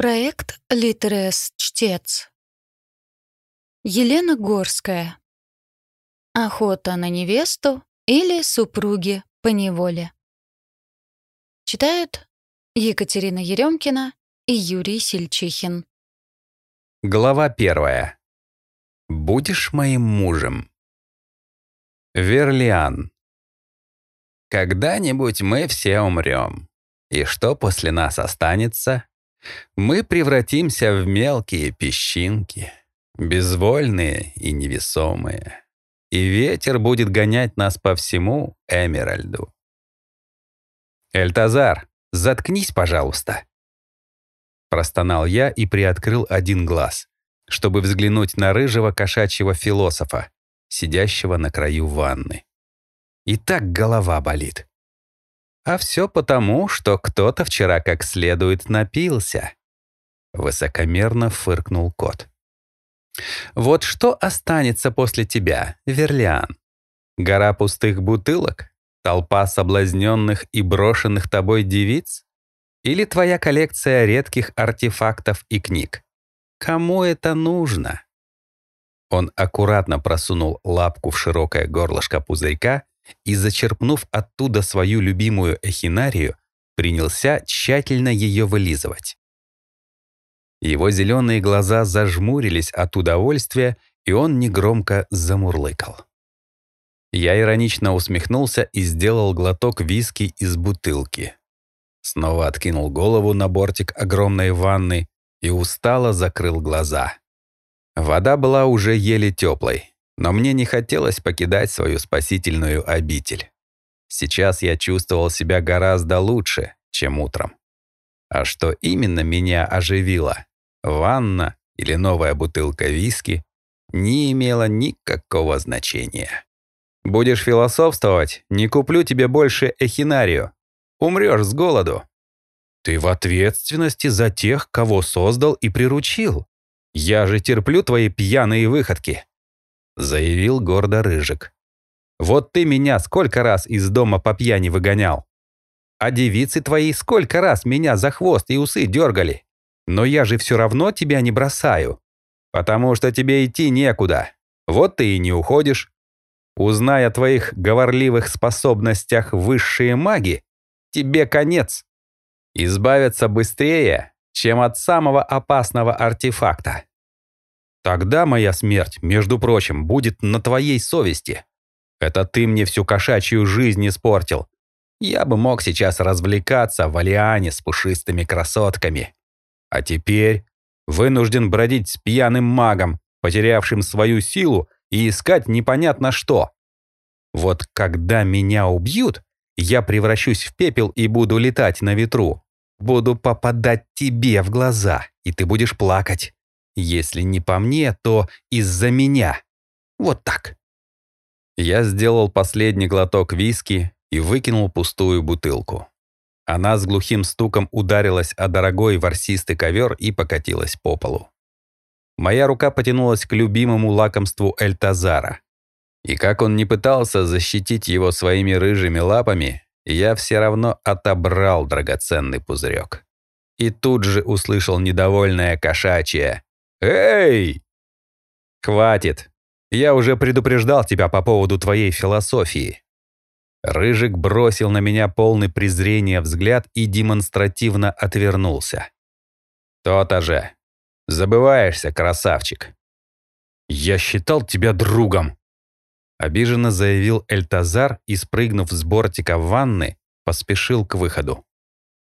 Проект «Литерес Чтец». Елена Горская. Охота на невесту или супруги по неволе. Читают Екатерина Еремкина и Юрий Сельчихин. Глава первая. Будешь моим мужем. Верлиан. Когда-нибудь мы все умрем. И что после нас останется? Мы превратимся в мелкие песчинки, безвольные и невесомые. И ветер будет гонять нас по всему Эмеральду. «Эльтазар, заткнись, пожалуйста!» Простонал я и приоткрыл один глаз, чтобы взглянуть на рыжего кошачьего философа, сидящего на краю ванны. И так голова болит. А все потому, что кто-то вчера как следует напился. Высокомерно фыркнул кот. Вот что останется после тебя, Верлиан? Гора пустых бутылок? Толпа соблазненных и брошенных тобой девиц? Или твоя коллекция редких артефактов и книг? Кому это нужно? Он аккуратно просунул лапку в широкое горлышко пузырька и, зачерпнув оттуда свою любимую эхинарию, принялся тщательно ее вылизывать. Его зеленые глаза зажмурились от удовольствия, и он негромко замурлыкал. Я иронично усмехнулся и сделал глоток виски из бутылки. Снова откинул голову на бортик огромной ванны и устало закрыл глаза. Вода была уже еле теплой, но мне не хотелось покидать свою спасительную обитель. Сейчас я чувствовал себя гораздо лучше, чем утром. А что именно меня оживило, ванна или новая бутылка виски, не имело никакого значения. Будешь философствовать, не куплю тебе больше эхинарию. Умрешь с голоду. Ты в ответственности за тех, кого создал и приручил. Я же терплю твои пьяные выходки заявил гордо Рыжик. «Вот ты меня сколько раз из дома по пьяни выгонял. А девицы твои сколько раз меня за хвост и усы дергали. Но я же все равно тебя не бросаю, потому что тебе идти некуда. Вот ты и не уходишь. Узная о твоих говорливых способностях высшие маги, тебе конец. Избавиться быстрее, чем от самого опасного артефакта. Тогда моя смерть, между прочим, будет на твоей совести. Это ты мне всю кошачью жизнь испортил. Я бы мог сейчас развлекаться в Алиане с пушистыми красотками. А теперь вынужден бродить с пьяным магом, потерявшим свою силу, и искать непонятно что. Вот когда меня убьют, я превращусь в пепел и буду летать на ветру. Буду попадать тебе в глаза, и ты будешь плакать. Если не по мне, то из-за меня. Вот так. Я сделал последний глоток виски и выкинул пустую бутылку. Она с глухим стуком ударилась о дорогой ворсистый ковер и покатилась по полу. Моя рука потянулась к любимому лакомству Эльтазара. И как он не пытался защитить его своими рыжими лапами, я все равно отобрал драгоценный пузырек. И тут же услышал недовольное кошачье «Эй!» «Хватит. Я уже предупреждал тебя по поводу твоей философии». Рыжик бросил на меня полный презрения взгляд и демонстративно отвернулся. «То-то же. Забываешься, красавчик». «Я считал тебя другом», — обиженно заявил Эльтазар и, спрыгнув с бортика ванны, поспешил к выходу.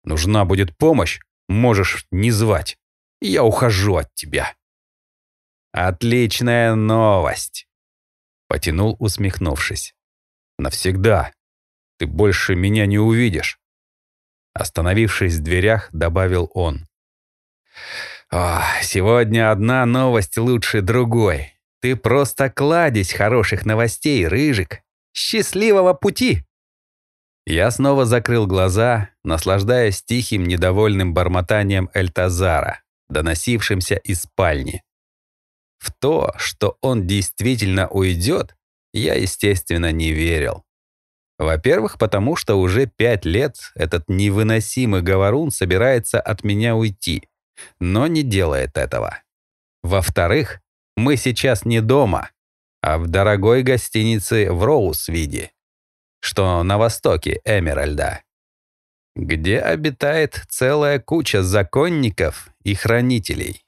«Нужна будет помощь, можешь не звать». Я ухожу от тебя». «Отличная новость!» Потянул, усмехнувшись. «Навсегда. Ты больше меня не увидишь». Остановившись в дверях, добавил он. «О, сегодня одна новость лучше другой. Ты просто кладезь хороших новостей, Рыжик. Счастливого пути!» Я снова закрыл глаза, наслаждаясь тихим недовольным бормотанием Эльтазара доносившимся из спальни. В то, что он действительно уйдет, я, естественно, не верил. Во-первых, потому что уже пять лет этот невыносимый говорун собирается от меня уйти. но не делает этого. Во-вторых, мы сейчас не дома, а в дорогой гостинице в Роусвиде, что на востоке Эмеральда, где обитает целая куча законников и хранителей.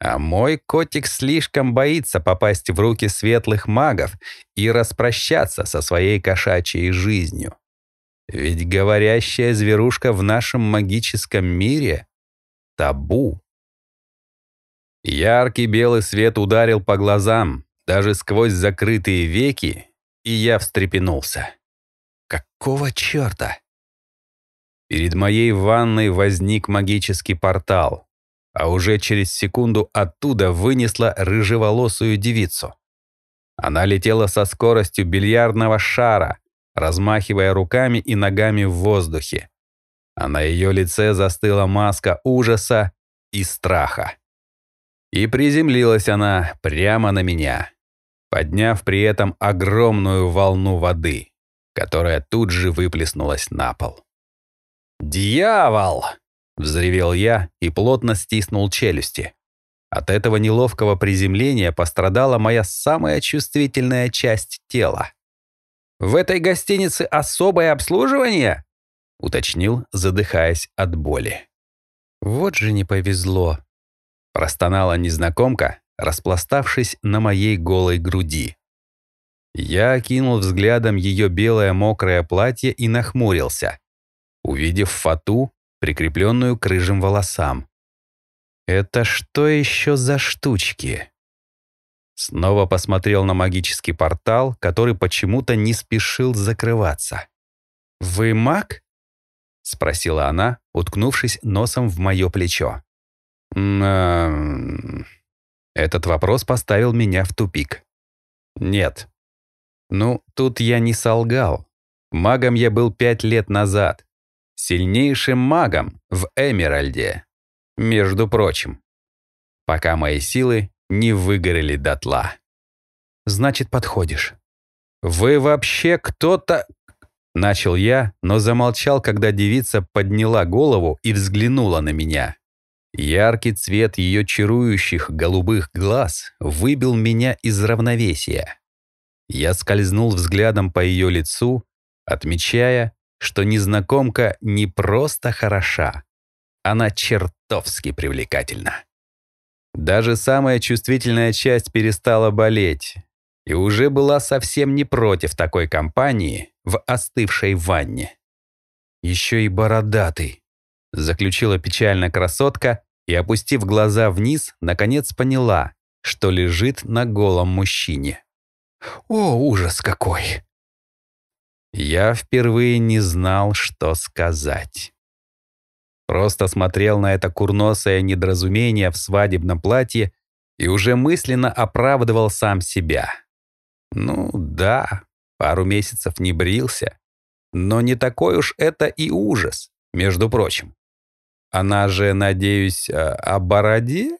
А мой котик слишком боится попасть в руки светлых магов и распрощаться со своей кошачьей жизнью. Ведь говорящая зверушка в нашем магическом мире — табу. Яркий белый свет ударил по глазам, даже сквозь закрытые веки, и я встрепенулся. Какого черта? Перед моей ванной возник магический портал, а уже через секунду оттуда вынесла рыжеволосую девицу. Она летела со скоростью бильярдного шара, размахивая руками и ногами в воздухе. А на ее лице застыла маска ужаса и страха. И приземлилась она прямо на меня, подняв при этом огромную волну воды, которая тут же выплеснулась на пол. «Дьявол!» Взревел я и плотно стиснул челюсти. От этого неловкого приземления пострадала моя самая чувствительная часть тела. «В этой гостинице особое обслуживание?» — уточнил, задыхаясь от боли. «Вот же не повезло!» — простонала незнакомка, распластавшись на моей голой груди. Я окинул взглядом ее белое мокрое платье и нахмурился. Увидев фату, прикрепленную к рыжим волосам. «Это что еще за штучки?» Снова посмотрел на магический портал, который почему-то не спешил закрываться. «Вы маг?» — спросила она, уткнувшись носом в мое плечо. Этот вопрос поставил меня в тупик. «Нет». Ну, тут я не солгал. Магом я был пять лет назад, сильнейшим магом в Эмеральде, между прочим, пока мои силы не выгорели дотла. Значит, подходишь. Вы вообще кто-то... Начал я, но замолчал, когда девица подняла голову и взглянула на меня. Яркий цвет ее чарующих голубых глаз выбил меня из равновесия. Я скользнул взглядом по ее лицу, отмечая, что незнакомка не просто хороша, она чертовски привлекательна. Даже самая чувствительная часть перестала болеть и уже была совсем не против такой компании в остывшей ванне. «Еще и бородатый», — заключила печально красотка и, опустив глаза вниз, наконец поняла, что лежит на голом мужчине. «О, ужас какой!» Я впервые не знал, что сказать. Просто смотрел на это курносое недоразумение в свадебном платье и уже мысленно оправдывал сам себя. Ну да, пару месяцев не брился, но не такой уж это и ужас, между прочим. Она же, надеюсь, э, о бороде?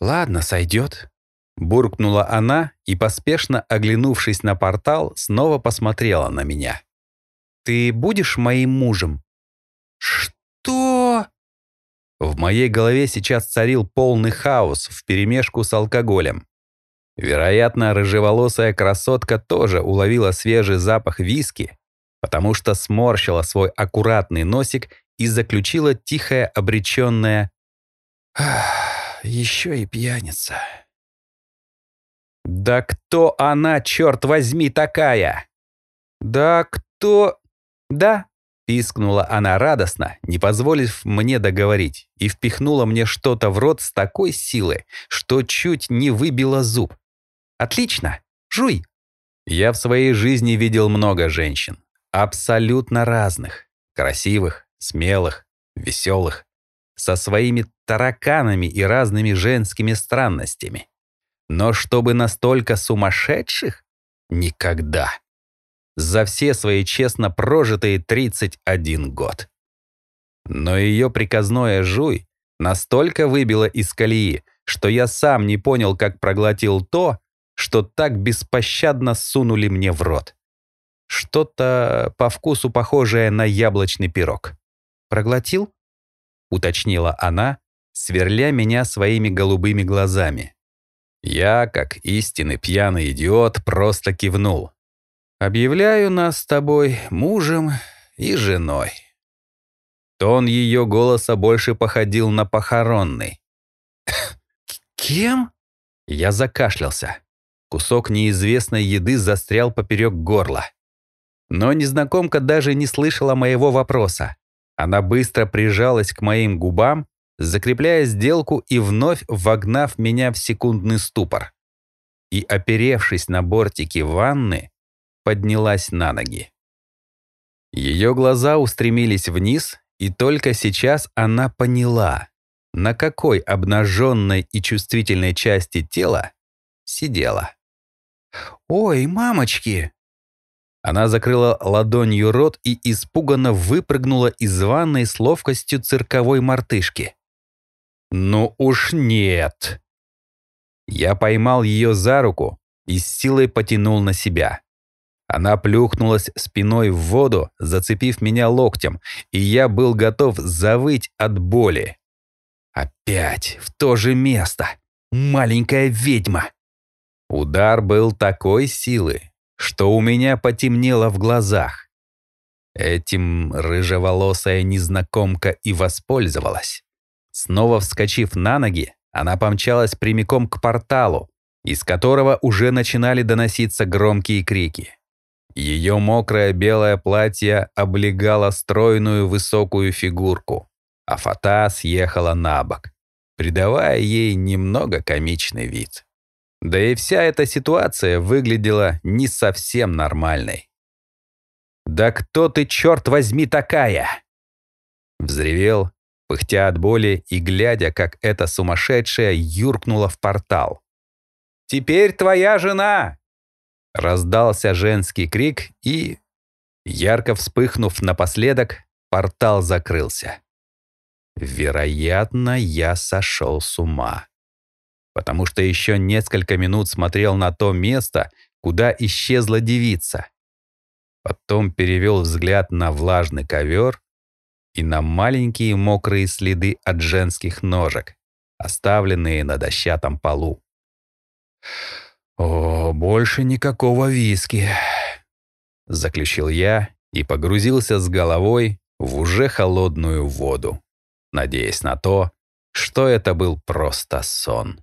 Ладно, сойдет. Буркнула она и, поспешно оглянувшись на портал, снова посмотрела на меня. «Ты будешь моим мужем?» «Что?» В моей голове сейчас царил полный хаос вперемешку с алкоголем. Вероятно, рыжеволосая красотка тоже уловила свежий запах виски, потому что сморщила свой аккуратный носик и заключила тихое обреченное «Еще и пьяница». «Да кто она, черт возьми, такая?» «Да кто...» «Да», — пискнула она радостно, не позволив мне договорить, и впихнула мне что-то в рот с такой силой, что чуть не выбила зуб. «Отлично! Жуй!» Я в своей жизни видел много женщин. Абсолютно разных. Красивых, смелых, веселых. Со своими тараканами и разными женскими странностями. Но чтобы настолько сумасшедших? Никогда. За все свои честно прожитые 31 год. Но ее приказное «жуй» настолько выбило из колеи, что я сам не понял, как проглотил то, что так беспощадно сунули мне в рот. Что-то по вкусу похожее на яблочный пирог. Проглотил? уточнила она, сверля меня своими голубыми глазами. Я, как истинный пьяный идиот, просто кивнул. «Объявляю нас с тобой мужем и женой». Тон ее голоса больше походил на похоронный. «Кем?» Я закашлялся. Кусок неизвестной еды застрял поперек горла. Но незнакомка даже не слышала моего вопроса. Она быстро прижалась к моим губам, закрепляя сделку и вновь вогнав меня в секундный ступор. И, оперевшись на бортики ванны, поднялась на ноги. Ее глаза устремились вниз, и только сейчас она поняла, на какой обнаженной и чувствительной части тела сидела. «Ой, мамочки!» Она закрыла ладонью рот и испуганно выпрыгнула из ванной с ловкостью цирковой мартышки. «Ну уж нет!» Я поймал ее за руку и с силой потянул на себя. Она плюхнулась спиной в воду, зацепив меня локтем, и я был готов завыть от боли. Опять в то же место. Маленькая ведьма. Удар был такой силы, что у меня потемнело в глазах. Этим рыжеволосая незнакомка и воспользовалась. Снова вскочив на ноги, она помчалась прямиком к порталу, из которого уже начинали доноситься громкие крики. Ее мокрое белое платье облегало стройную высокую фигурку, а фата съехала на бок, придавая ей немного комичный вид. Да и вся эта ситуация выглядела не совсем нормальной. «Да кто ты, черт возьми, такая?» Взревел, пыхтя от боли и глядя, как эта сумасшедшая юркнула в портал. «Теперь твоя жена!» Раздался женский крик и, ярко вспыхнув напоследок, портал закрылся. Вероятно, я сошел с ума потому что еще несколько минут смотрел на то место, куда исчезла девица. Потом перевел взгляд на влажный ковер и на маленькие мокрые следы от женских ножек, оставленные на дощатом полу. «О, больше никакого виски», — заключил я и погрузился с головой в уже холодную воду, надеясь на то, что это был просто сон.